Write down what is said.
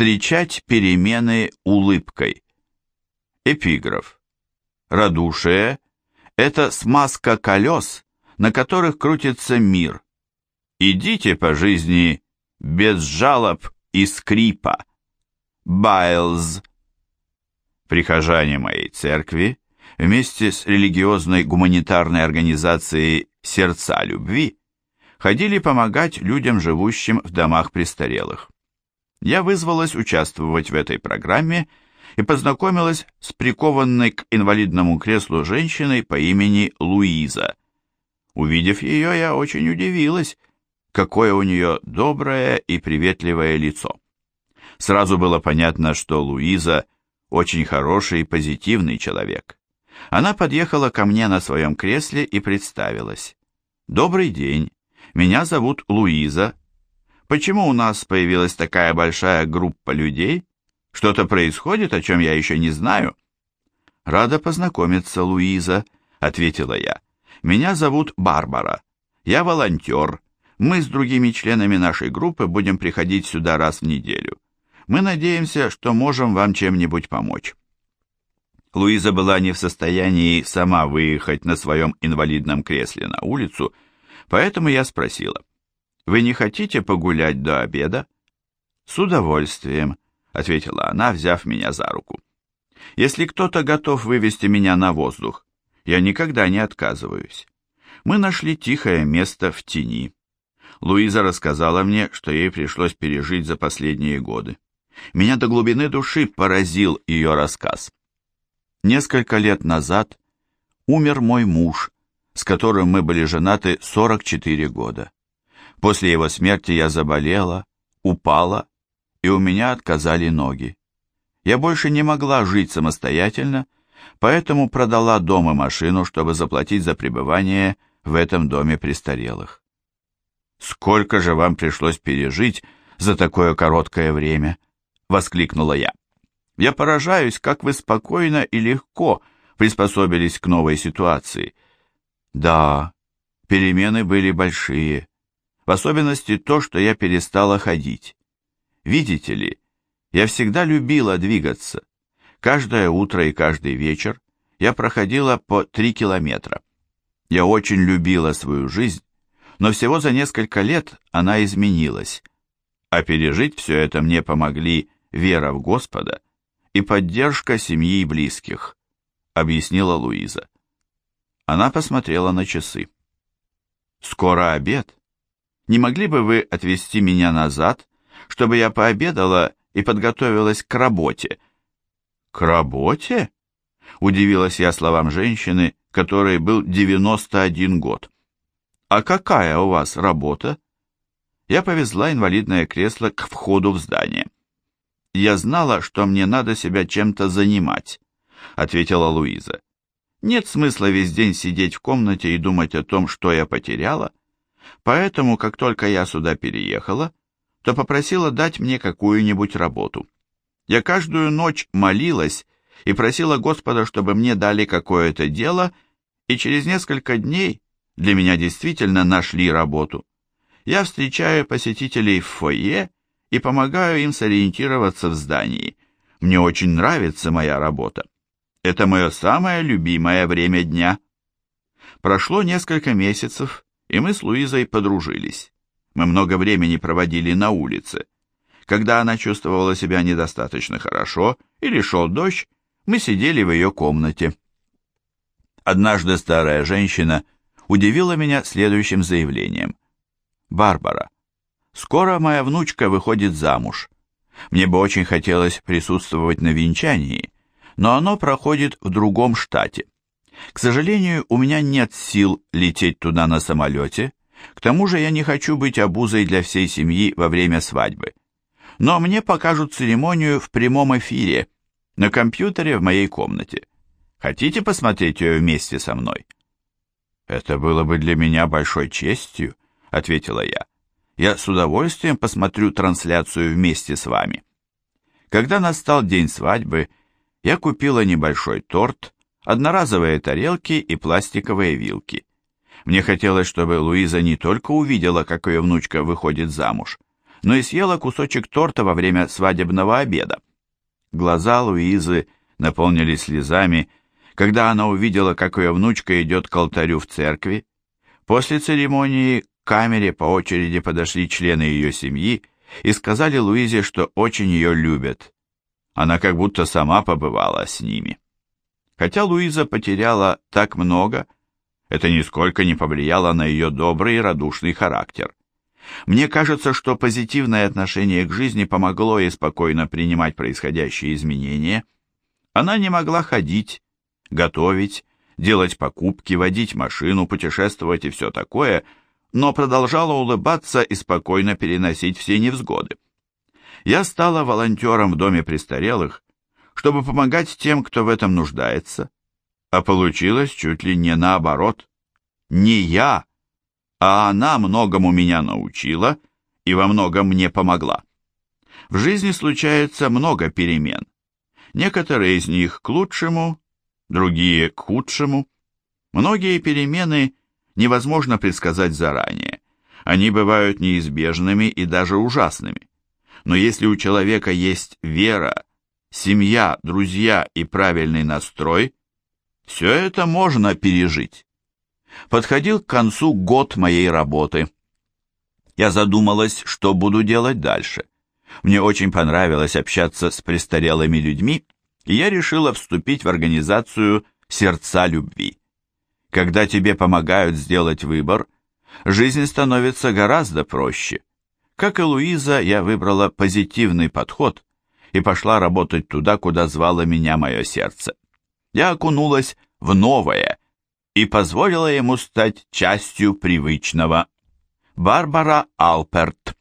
Встречать перемены улыбкой. Эпиграф. Радушие – это смазка колес, на которых крутится мир. Идите по жизни без жалоб и скрипа. Байлз. Прихожане моей церкви вместе с религиозной гуманитарной организацией «Сердца любви» ходили помогать людям, живущим в домах престарелых. Я вызвалась участвовать в этой программе и познакомилась с прикованной к инвалидному креслу женщиной по имени Луиза. Увидев ее, я очень удивилась, какое у нее доброе и приветливое лицо. Сразу было понятно, что Луиза очень хороший и позитивный человек. Она подъехала ко мне на своем кресле и представилась. «Добрый день, меня зовут Луиза. Почему у нас появилась такая большая группа людей? Что-то происходит, о чем я еще не знаю?» «Рада познакомиться, Луиза», — ответила я. «Меня зовут Барбара. Я волонтер. Мы с другими членами нашей группы будем приходить сюда раз в неделю. Мы надеемся, что можем вам чем-нибудь помочь». Луиза была не в состоянии сама выехать на своем инвалидном кресле на улицу, поэтому я спросила, «Вы не хотите погулять до обеда?» «С удовольствием», — ответила она, взяв меня за руку. «Если кто-то готов вывести меня на воздух, я никогда не отказываюсь». Мы нашли тихое место в тени. Луиза рассказала мне, что ей пришлось пережить за последние годы. Меня до глубины души поразил ее рассказ. Несколько лет назад умер мой муж, с которым мы были женаты 44 года. После его смерти я заболела, упала, и у меня отказали ноги. Я больше не могла жить самостоятельно, поэтому продала дом и машину, чтобы заплатить за пребывание в этом доме престарелых. «Сколько же вам пришлось пережить за такое короткое время?» — воскликнула я. Я поражаюсь, как вы спокойно и легко приспособились к новой ситуации. Да, перемены были большие, в особенности то, что я перестала ходить. Видите ли, я всегда любила двигаться. Каждое утро и каждый вечер я проходила по три километра. Я очень любила свою жизнь, но всего за несколько лет она изменилась. А пережить все это мне помогли вера в Господа и поддержка семьи и близких», — объяснила Луиза. Она посмотрела на часы. «Скоро обед. Не могли бы вы отвезти меня назад, чтобы я пообедала и подготовилась к работе?» «К работе?» — удивилась я словам женщины, которой был 91 год. «А какая у вас работа?» Я повезла инвалидное кресло к входу в здание. «Я знала, что мне надо себя чем-то занимать», — ответила Луиза. «Нет смысла весь день сидеть в комнате и думать о том, что я потеряла. Поэтому, как только я сюда переехала, то попросила дать мне какую-нибудь работу. Я каждую ночь молилась и просила Господа, чтобы мне дали какое-то дело, и через несколько дней для меня действительно нашли работу. Я встречаю посетителей в фойе и помогаю им сориентироваться в здании. Мне очень нравится моя работа. Это мое самое любимое время дня. Прошло несколько месяцев, и мы с Луизой подружились. Мы много времени проводили на улице. Когда она чувствовала себя недостаточно хорошо или шел дождь, мы сидели в ее комнате. Однажды старая женщина удивила меня следующим заявлением. «Барбара, Скоро моя внучка выходит замуж. Мне бы очень хотелось присутствовать на венчании, но оно проходит в другом штате. К сожалению, у меня нет сил лететь туда на самолете, к тому же я не хочу быть обузой для всей семьи во время свадьбы. Но мне покажут церемонию в прямом эфире, на компьютере в моей комнате. Хотите посмотреть ее вместе со мной? Это было бы для меня большой честью, ответила я. Я с удовольствием посмотрю трансляцию вместе с вами. Когда настал день свадьбы, я купила небольшой торт, одноразовые тарелки и пластиковые вилки. Мне хотелось, чтобы Луиза не только увидела, как ее внучка выходит замуж, но и съела кусочек торта во время свадебного обеда. Глаза Луизы наполнились слезами, когда она увидела, как ее внучка идет к алтарю в церкви. После церемонии к камере по очереди подошли члены ее семьи и сказали Луизе, что очень ее любят. Она как будто сама побывала с ними. Хотя Луиза потеряла так много, это нисколько не повлияло на ее добрый и радушный характер. Мне кажется, что позитивное отношение к жизни помогло ей спокойно принимать происходящие изменения. Она не могла ходить, готовить, делать покупки, водить машину, путешествовать и все такое, но продолжала улыбаться и спокойно переносить все невзгоды. Я стала волонтером в доме престарелых, чтобы помогать тем, кто в этом нуждается, а получилось чуть ли не наоборот. Не я, а она многому меня научила и во многом мне помогла. В жизни случается много перемен. Некоторые из них к лучшему, другие к худшему. Многие перемены невозможно предсказать заранее. Они бывают неизбежными и даже ужасными. Но если у человека есть вера, семья, друзья и правильный настрой, все это можно пережить. Подходил к концу год моей работы. Я задумалась, что буду делать дальше. Мне очень понравилось общаться с престарелыми людьми, и я решила вступить в организацию «Сердца любви». Когда тебе помогают сделать выбор, жизнь становится гораздо проще. Как и Луиза, я выбрала позитивный подход и пошла работать туда, куда звало меня мое сердце. Я окунулась в новое и позволила ему стать частью привычного. Барбара Алперт